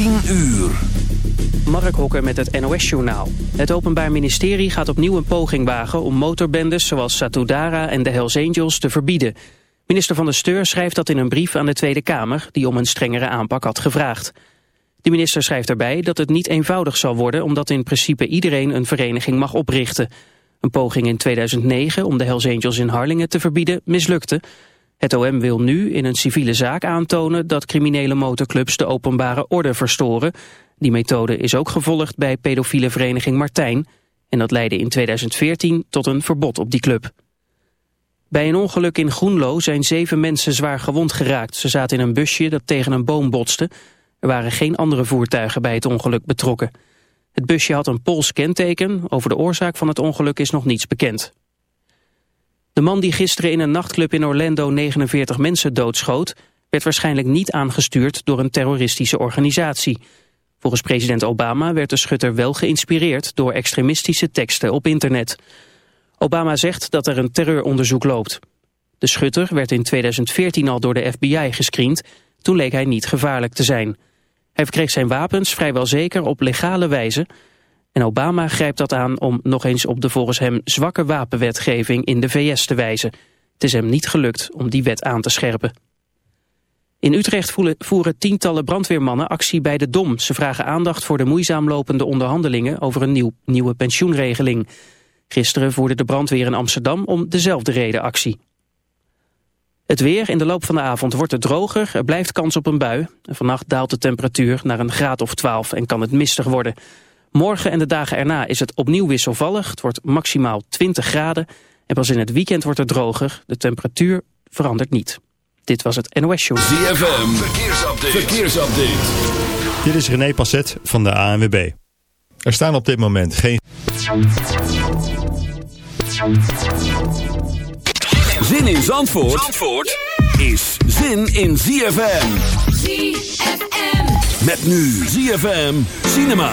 10 uur. Mark Hokker met het NOS-journaal. Het Openbaar Ministerie gaat opnieuw een poging wagen om motorbendes zoals Satudara en de Hells Angels te verbieden. Minister van de Steur schrijft dat in een brief aan de Tweede Kamer, die om een strengere aanpak had gevraagd. De minister schrijft erbij dat het niet eenvoudig zal worden omdat in principe iedereen een vereniging mag oprichten. Een poging in 2009 om de Hells Angels in Harlingen te verbieden mislukte. Het OM wil nu in een civiele zaak aantonen dat criminele motorclubs de openbare orde verstoren. Die methode is ook gevolgd bij pedofiele vereniging Martijn. En dat leidde in 2014 tot een verbod op die club. Bij een ongeluk in Groenlo zijn zeven mensen zwaar gewond geraakt. Ze zaten in een busje dat tegen een boom botste. Er waren geen andere voertuigen bij het ongeluk betrokken. Het busje had een Pools kenteken. Over de oorzaak van het ongeluk is nog niets bekend. De man die gisteren in een nachtclub in Orlando 49 mensen doodschoot... werd waarschijnlijk niet aangestuurd door een terroristische organisatie. Volgens president Obama werd de schutter wel geïnspireerd... door extremistische teksten op internet. Obama zegt dat er een terreuronderzoek loopt. De schutter werd in 2014 al door de FBI gescreend. Toen leek hij niet gevaarlijk te zijn. Hij verkreeg zijn wapens vrijwel zeker op legale wijze... En Obama grijpt dat aan om nog eens op de volgens hem zwakke wapenwetgeving in de VS te wijzen. Het is hem niet gelukt om die wet aan te scherpen. In Utrecht voeren tientallen brandweermannen actie bij de Dom. Ze vragen aandacht voor de moeizaam lopende onderhandelingen over een nieuw, nieuwe pensioenregeling. Gisteren voerde de brandweer in Amsterdam om dezelfde reden actie. Het weer in de loop van de avond wordt het droger, er blijft kans op een bui. Vannacht daalt de temperatuur naar een graad of 12 en kan het mistig worden. Morgen en de dagen erna is het opnieuw wisselvallig. Het wordt maximaal 20 graden. En pas in het weekend wordt het droger. De temperatuur verandert niet. Dit was het NOS Show. ZFM, verkeersupdate. verkeersupdate. Dit is René Passet van de ANWB. Er staan op dit moment geen... Zin in Zandvoort, Zandvoort is zin in ZFM. ZFM. Met nu ZFM Cinema.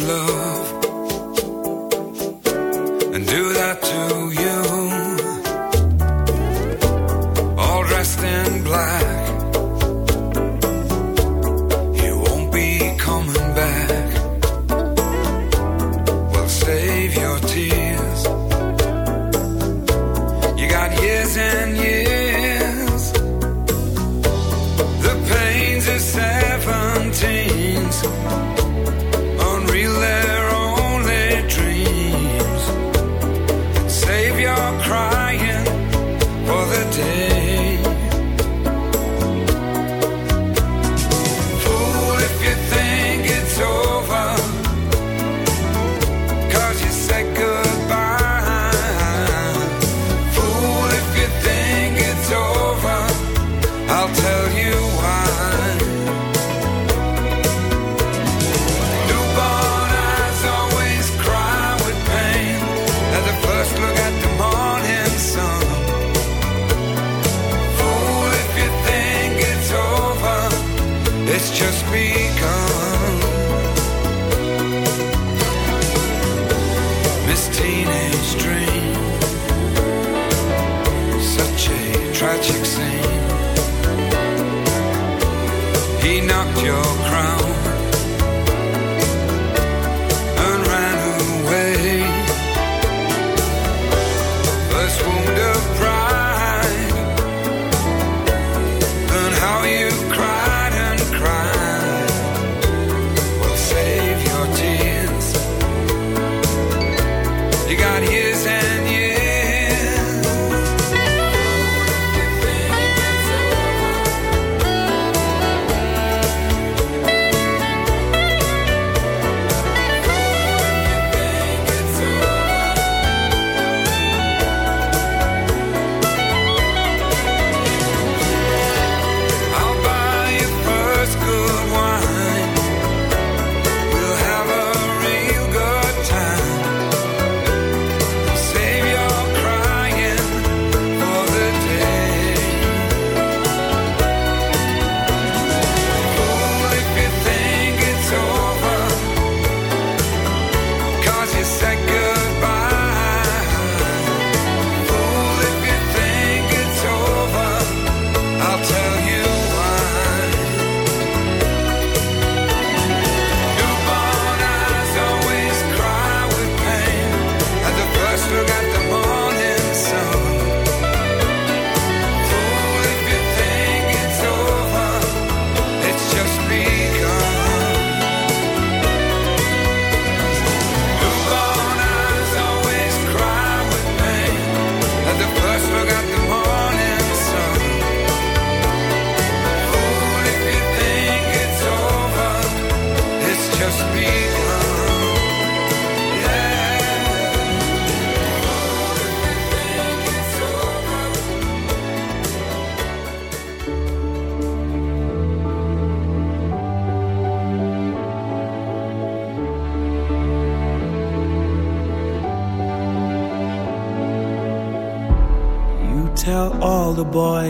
Love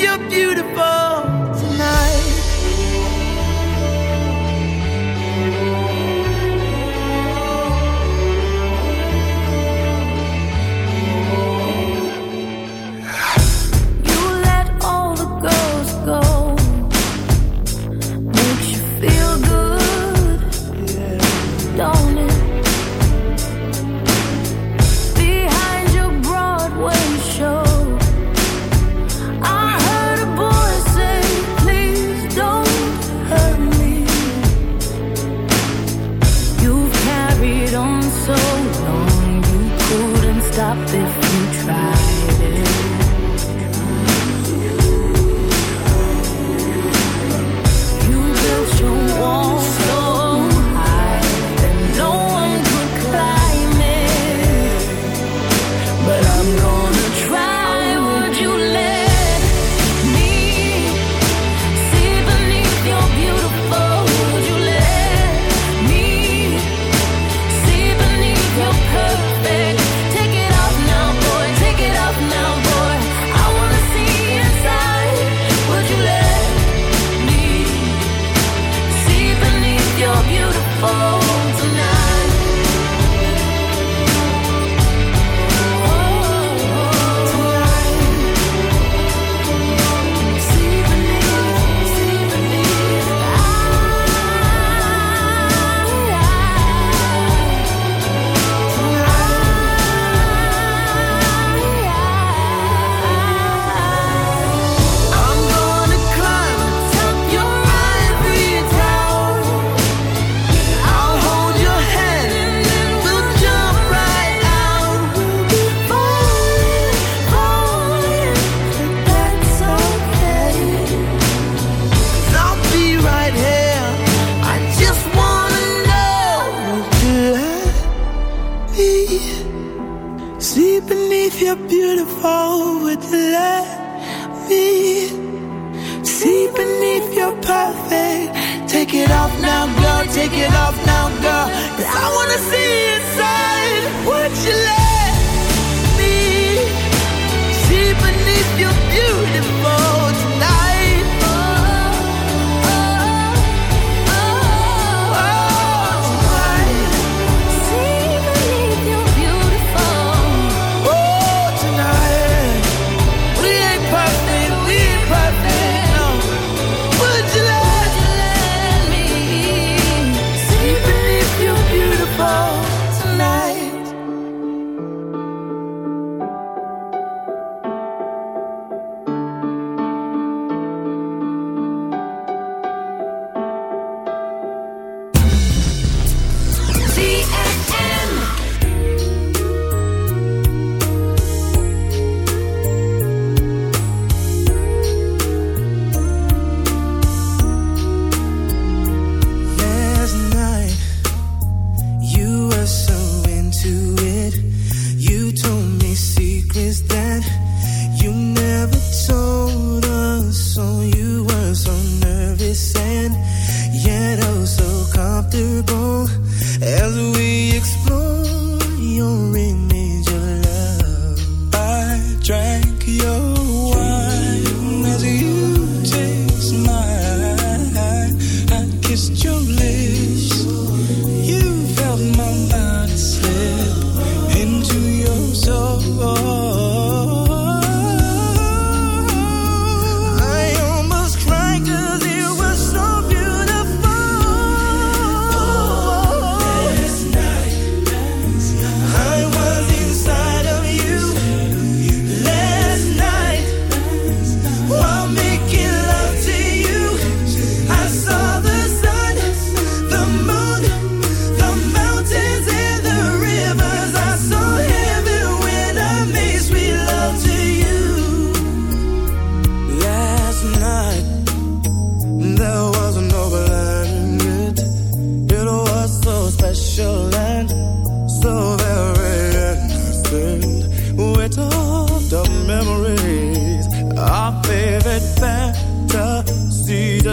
you're beautiful.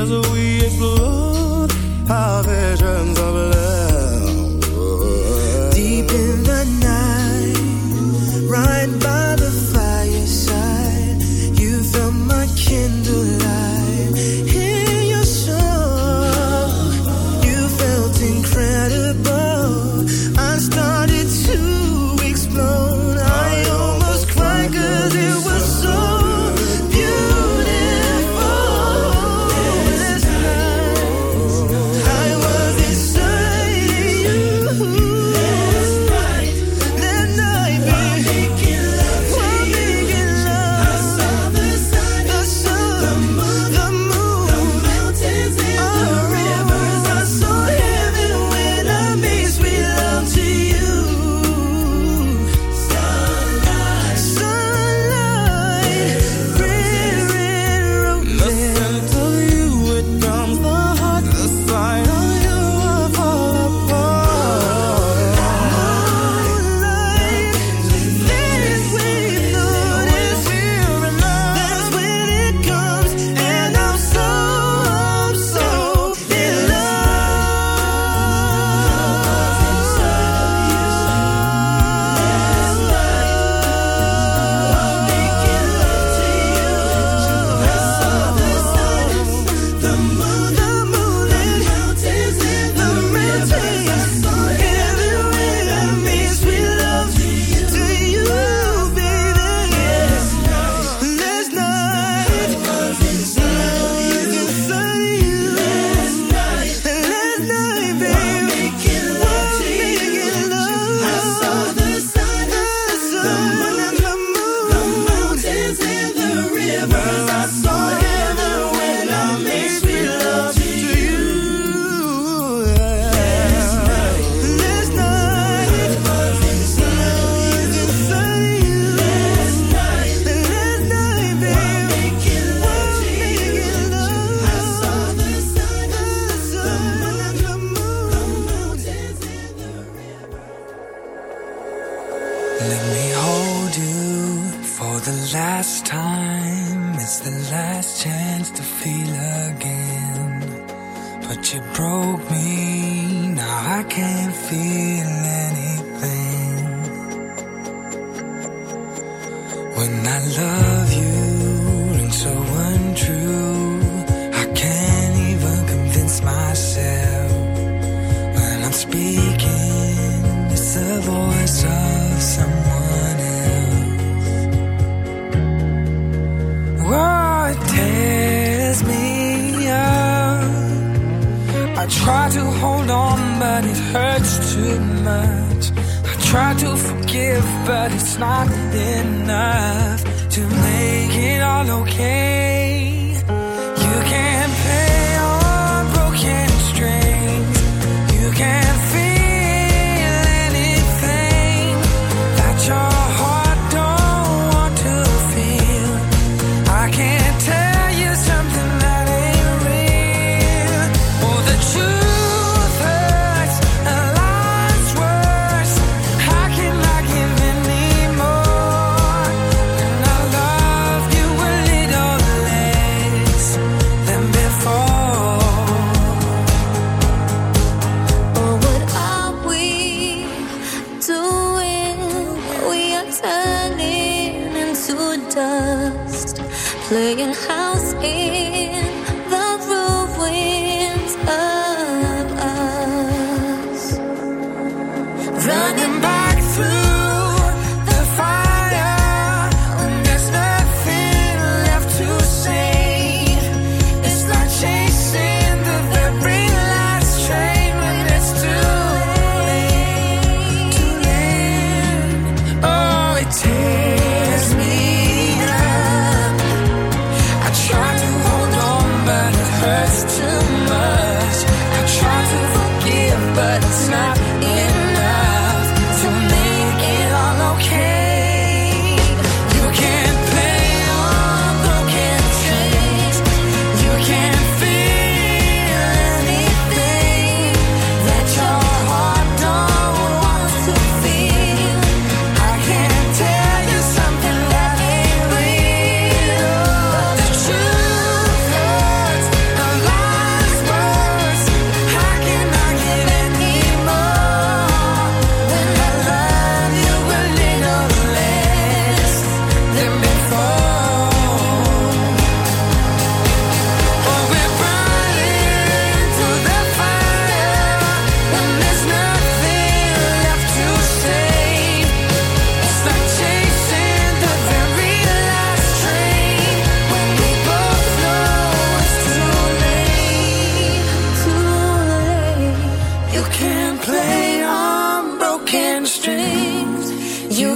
As we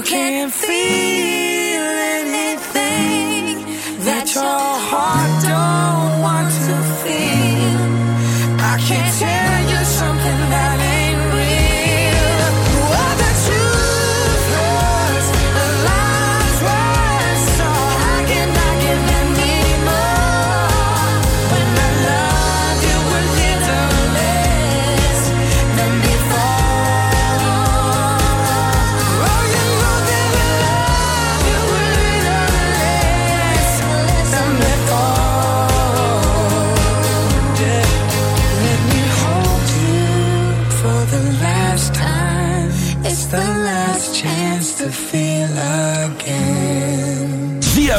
can't feel anything that your heart don't want to feel. I can't tell.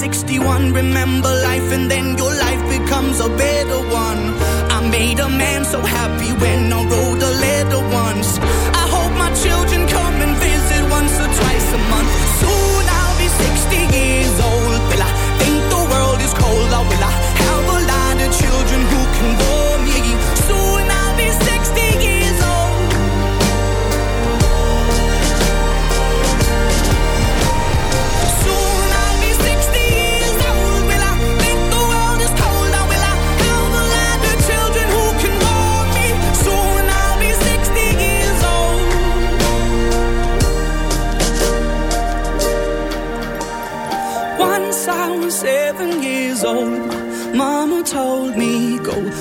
61. Remember life, and then your life becomes a better one. I made a man so happy when I wrote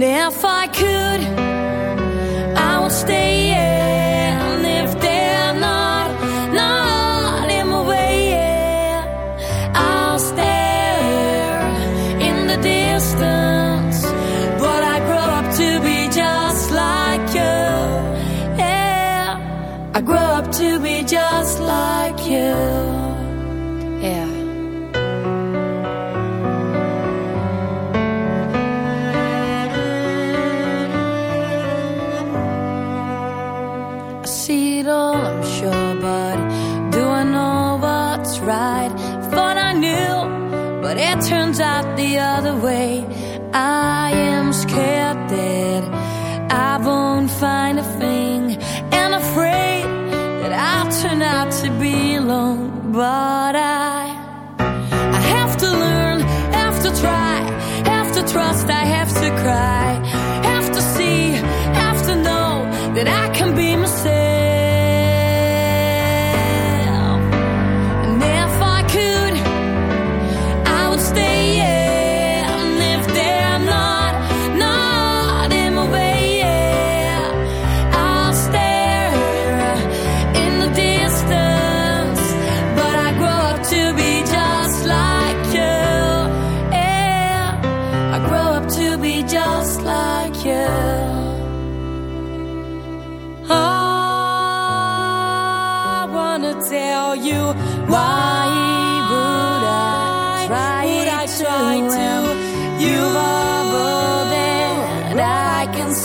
I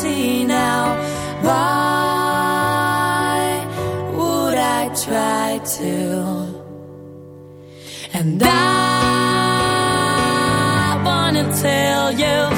see now. Why would I try to? And I wanna tell you.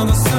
on the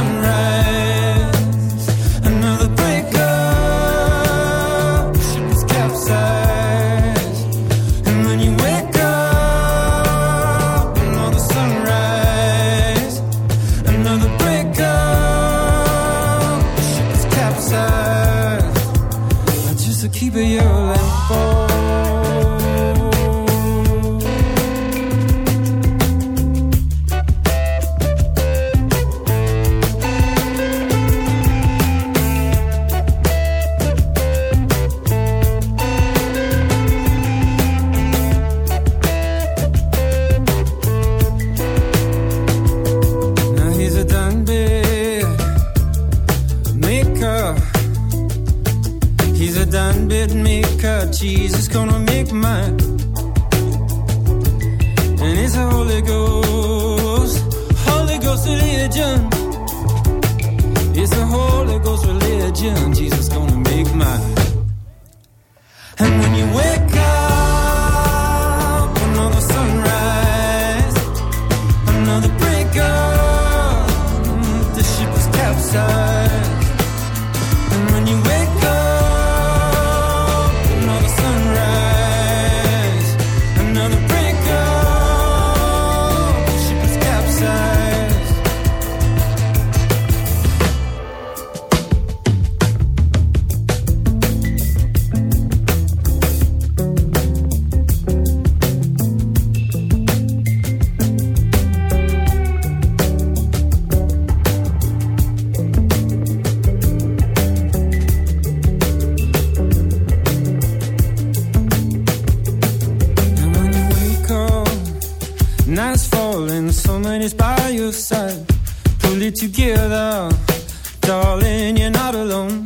is by your side. Pull it together, darling, you're not alone.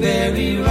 Very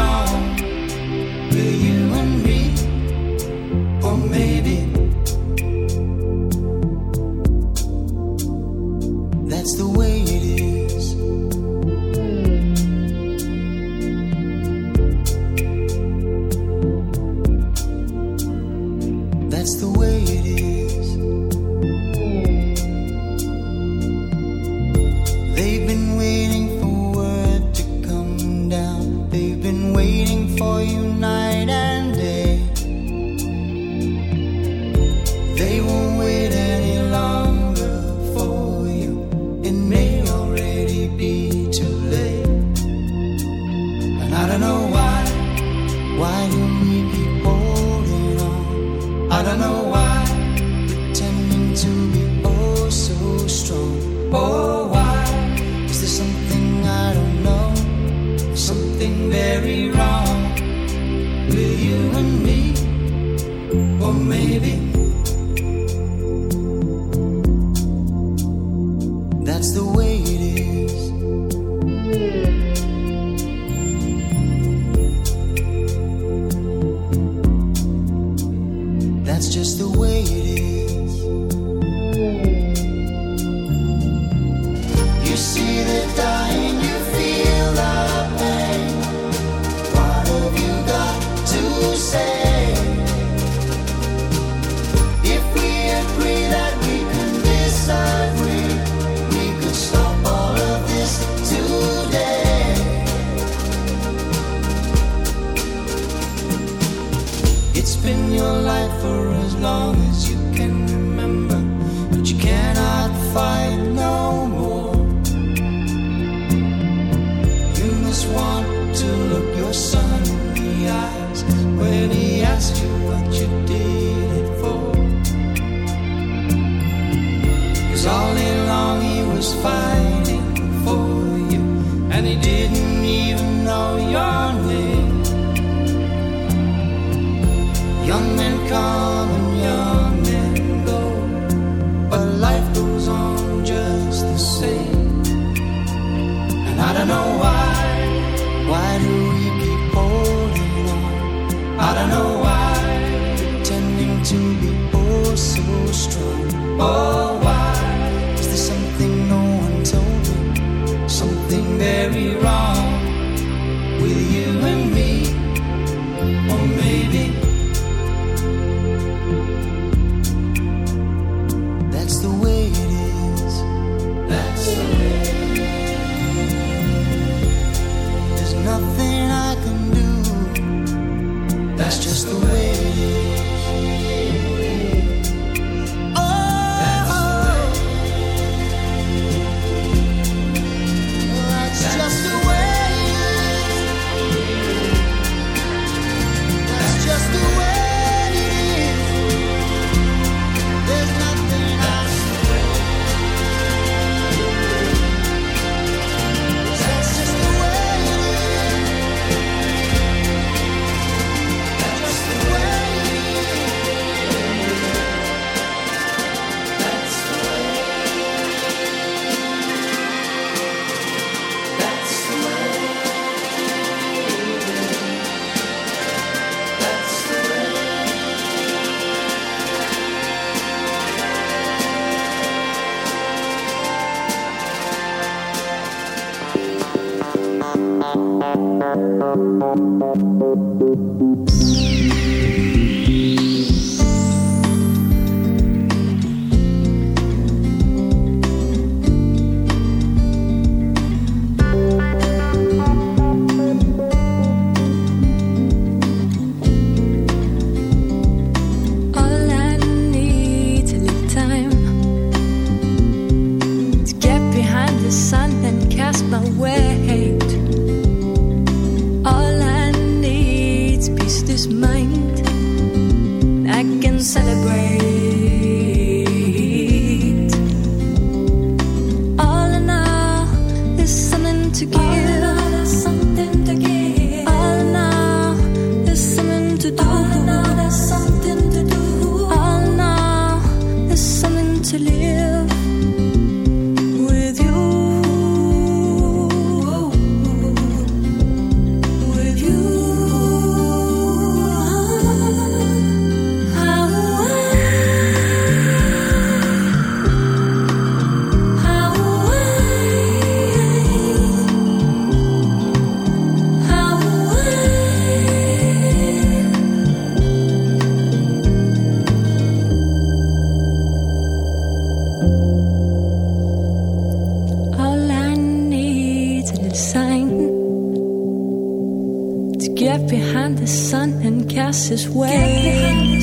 and cast his way.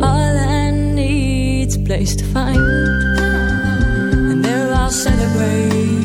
All I need's a place to find, and there I'll celebrate.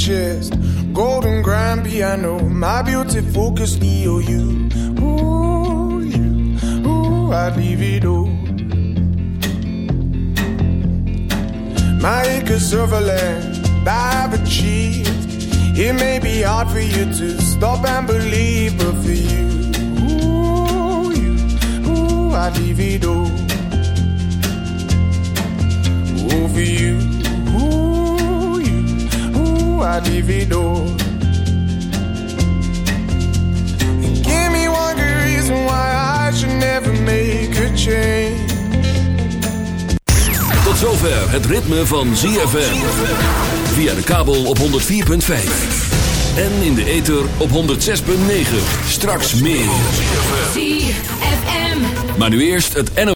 Chest. Golden grand piano, my beauty focus EOU. Oh, ooh, you, ooh, I'd leave it all. My acres of land I've achieved. It may be hard for you to stop and believe, but for you, ooh, you, ooh, I'd leave it all. Ooh, for you, Give me one good reason why I should never make a change. Tot zover het ritme van ZFM. Via de kabel op 104.5. En in de ether op 106.9. Straks meer. Maar nu eerst het NO.